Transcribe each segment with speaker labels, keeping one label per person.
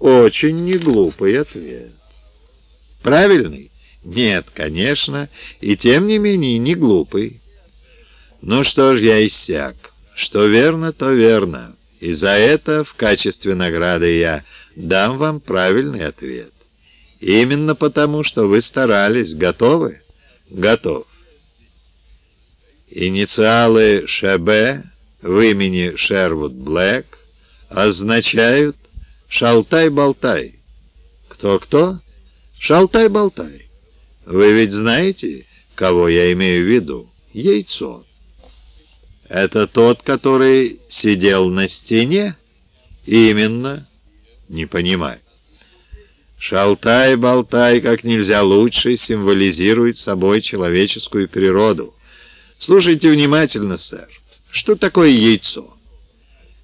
Speaker 1: Очень неглупый ответ. Правильный? Нет, конечно, и тем не менее не глупый. Ну что ж, я иссяк. Что верно, то верно. И за это в качестве награды я дам вам правильный ответ. Именно потому, что вы старались. Готовы? Готов. Инициалы ШБ в имени Шервуд Блэк означают «шалтай-болтай». Кто-кто? «Шалтай-болтай». Вы ведь знаете, кого я имею в виду? Яйцо. Это тот, который сидел на стене? Именно. Не понимаю. Шалтай-болтай как нельзя лучше символизирует собой человеческую природу. Слушайте внимательно, сэр. Что такое яйцо?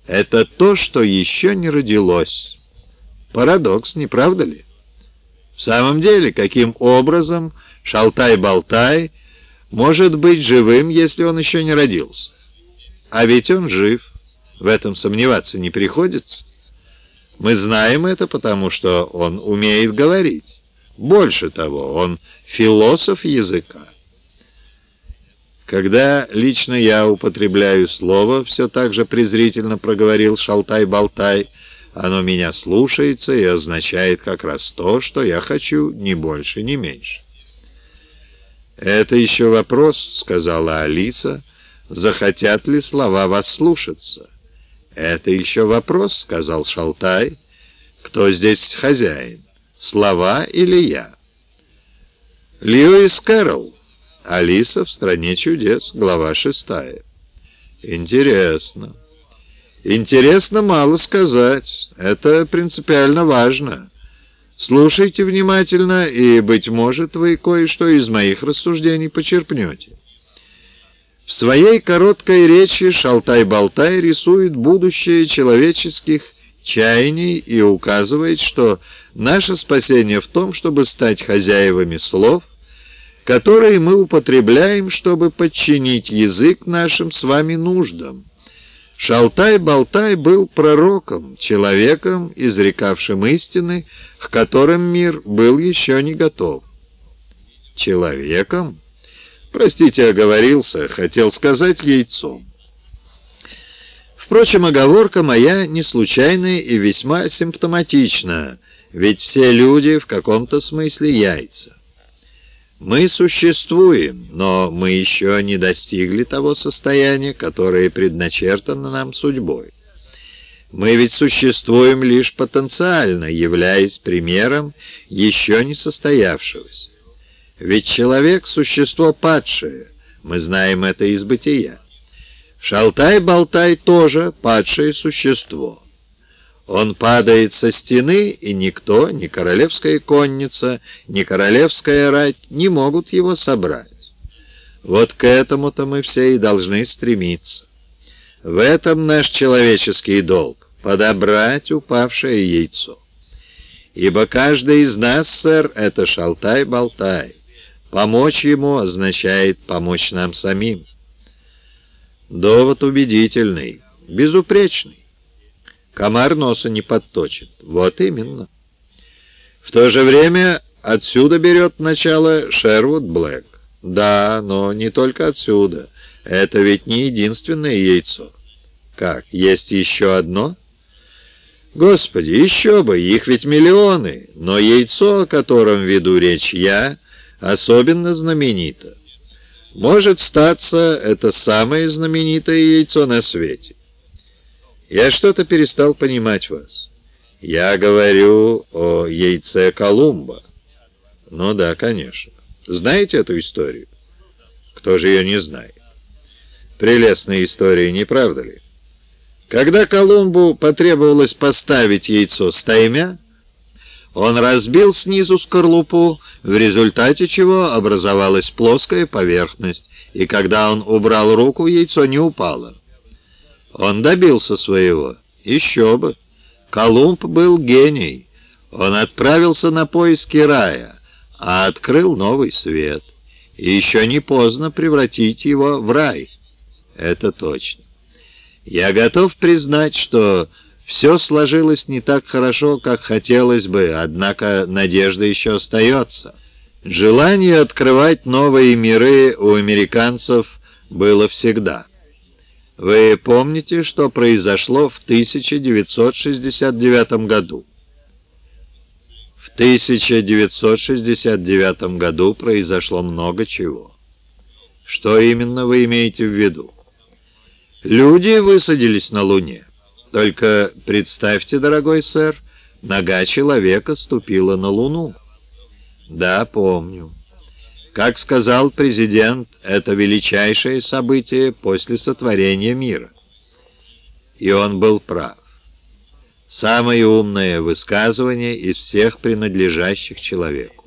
Speaker 1: Это то, что еще не родилось. Парадокс, не правда ли? В самом деле, каким образом Шалтай-болтай может быть живым, если он еще не родился? А ведь он жив. В этом сомневаться не приходится. Мы знаем это, потому что он умеет говорить. Больше того, он философ языка. Когда лично я употребляю слово, все так же презрительно проговорил Шалтай-болтай, оно меня слушается и означает как раз то, что я хочу, ни больше, ни меньше. «Это еще вопрос», — сказала Алиса, — захотят ли слова вас слушаться. «Это еще вопрос», — сказал Шалтай. «Кто здесь хозяин, слова или я?» Льюис Кэрролл. Алиса в «Стране чудес», глава шестая. Интересно. Интересно мало сказать. Это принципиально важно. Слушайте внимательно, и, быть может, вы кое-что из моих рассуждений почерпнете. В своей короткой речи Шалтай-Болтай рисует будущее человеческих чаяний и указывает, что наше спасение в том, чтобы стать хозяевами слов, которые мы употребляем, чтобы подчинить язык нашим с вами нуждам. Шалтай-Болтай был пророком, человеком, изрекавшим истины, к которым мир был еще не готов. Человеком? Простите, оговорился, хотел сказать яйцом. Впрочем, оговорка моя не случайная и весьма симптоматична, ведь все люди в каком-то смысле яйца. Мы существуем, но мы еще не достигли того состояния, которое предначертано нам судьбой. Мы ведь существуем лишь потенциально, являясь примером еще не состоявшегося. Ведь человек — существо падшее, мы знаем это из бытия. Шалтай-болтай тоже падшее существо. Он падает со стены, и никто, ни королевская конница, ни королевская рать не могут его собрать. Вот к этому-то мы все и должны стремиться. В этом наш человеческий долг — подобрать упавшее яйцо. Ибо каждый из нас, сэр, это шалтай-болтай. Помочь ему означает помочь нам самим. Довод убедительный, безупречный. Комар носа не подточит. Вот именно. В то же время отсюда берет начало Шервуд Блэк. Да, но не только отсюда. Это ведь не единственное яйцо. Как, есть еще одно? Господи, еще бы, их ведь миллионы. Но яйцо, о котором веду речь я, особенно знаменито. Может статься, это самое знаменитое яйцо на свете. Я что-то перестал понимать вас. Я говорю о яйце Колумба. Ну да, конечно. Знаете эту историю? Кто же ее не знает? Прелестная история, не правда ли? Когда Колумбу потребовалось поставить яйцо стаймя, он разбил снизу скорлупу, в результате чего образовалась плоская поверхность, и когда он убрал руку, яйцо не упало. Он добился своего. Еще бы. Колумб был гений. Он отправился на поиски рая, а открыл новый свет. И еще не поздно превратить его в рай. Это точно. Я готов признать, что Все сложилось не так хорошо, как хотелось бы, однако надежда еще остается. Желание открывать новые миры у американцев было всегда. Вы помните, что произошло в 1969 году? В 1969 году произошло много чего. Что именно вы имеете в виду? Люди высадились на Луне. Только представьте, дорогой сэр, нога человека ступила на Луну. Да, помню. Как сказал президент, это величайшее событие после сотворения мира. И он был прав. Самое умное высказывание из всех принадлежащих человеку.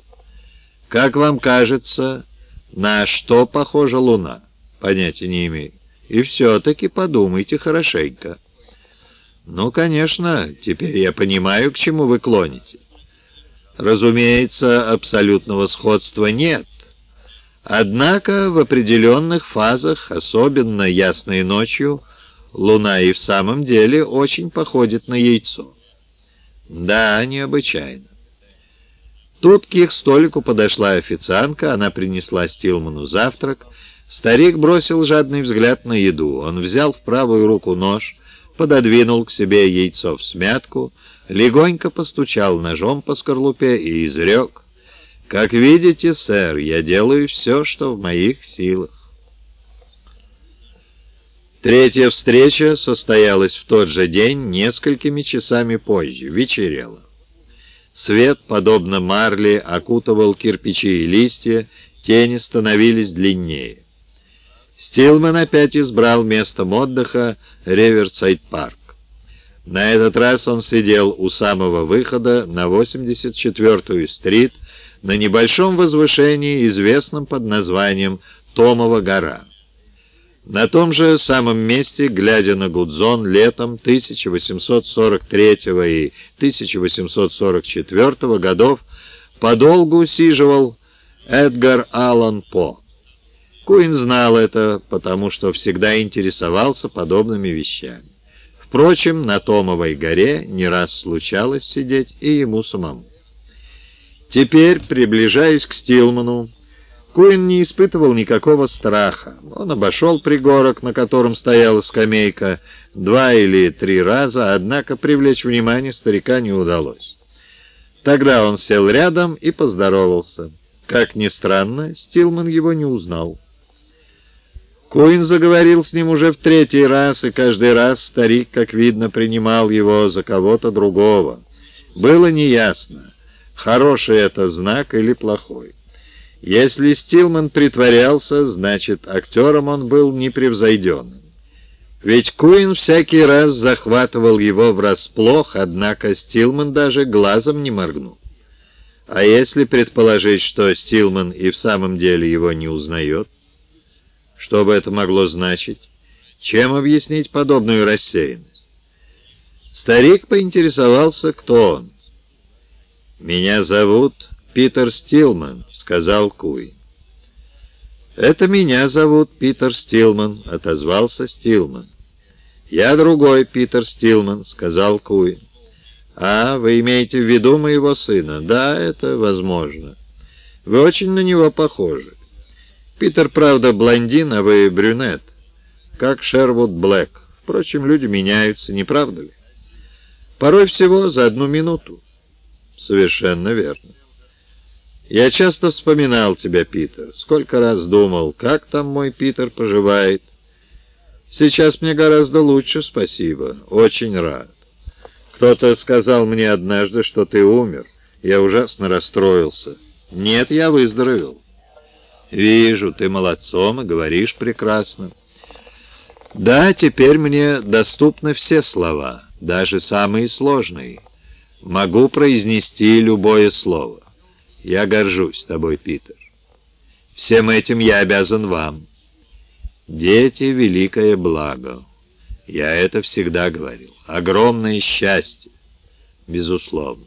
Speaker 1: Как вам кажется, на что похожа Луна? Понятия не имею. И все-таки подумайте хорошенько. «Ну, конечно, теперь я понимаю, к чему вы клоните. Разумеется, абсолютного сходства нет. Однако в определенных фазах, особенно ясной ночью, Луна и в самом деле очень походит на яйцо. Да, необычайно. Тут к их столику подошла официантка, она принесла Стилману завтрак. Старик бросил жадный взгляд на еду. Он взял в правую руку нож, пододвинул к себе яйцо в смятку, легонько постучал ножом по скорлупе и изрек. «Как видите, сэр, я делаю все, что в моих силах». Третья встреча состоялась в тот же день, несколькими часами позже, вечерело. Свет, подобно марли, окутывал кирпичи и листья, тени становились длиннее. Стилман опять избрал местом отдыха Реверсайд-парк. На этот раз он сидел у самого выхода на 84-ю стрит на небольшом возвышении, известном под названием Томова гора. На том же самом месте, глядя на Гудзон летом 1843 и 1844 годов, подолгу сиживал Эдгар Аллан По. Куин знал это, потому что всегда интересовался подобными вещами. Впрочем, на Томовой горе не раз случалось сидеть и ему самому. Теперь, приближаясь к Стилману, Куин не испытывал никакого страха. Он обошел пригорок, на котором стояла скамейка, два или три раза, однако привлечь внимание старика не удалось. Тогда он сел рядом и поздоровался. Как ни странно, Стилман его не узнал. Куин заговорил с ним уже в третий раз, и каждый раз старик, как видно, принимал его за кого-то другого. Было неясно, хороший это знак или плохой. Если Стилман притворялся, значит, актером он был непревзойденным. Ведь Куин всякий раз захватывал его врасплох, однако Стилман даже глазом не моргнул. А если предположить, что Стилман и в самом деле его не узнает, что бы это могло значить? Чем объяснить подобную рассеянность? Старик поинтересовался, кто он. «Меня зовут Питер Стилман», — сказал Куин. «Это меня зовут Питер Стилман», — отозвался Стилман. «Я другой Питер Стилман», — сказал Куин. «А, вы имеете в виду моего сына?» «Да, это возможно. Вы очень на него похожи. Питер, правда, блондин, а вы брюнет, как Шервуд Блэк. Впрочем, люди меняются, не правда ли? Порой всего за одну минуту. Совершенно верно. Я часто вспоминал тебя, Питер. Сколько раз думал, как там мой Питер поживает. Сейчас мне гораздо лучше, спасибо. Очень рад. Кто-то сказал мне однажды, что ты умер. Я ужасно расстроился. Нет, я выздоровел. «Вижу, ты молодцом и говоришь прекрасно». «Да, теперь мне доступны все слова, даже самые сложные. Могу произнести любое слово. Я горжусь тобой, Питер. Всем этим я обязан вам. Дети — великое благо. Я это всегда говорил. Огромное счастье, безусловно.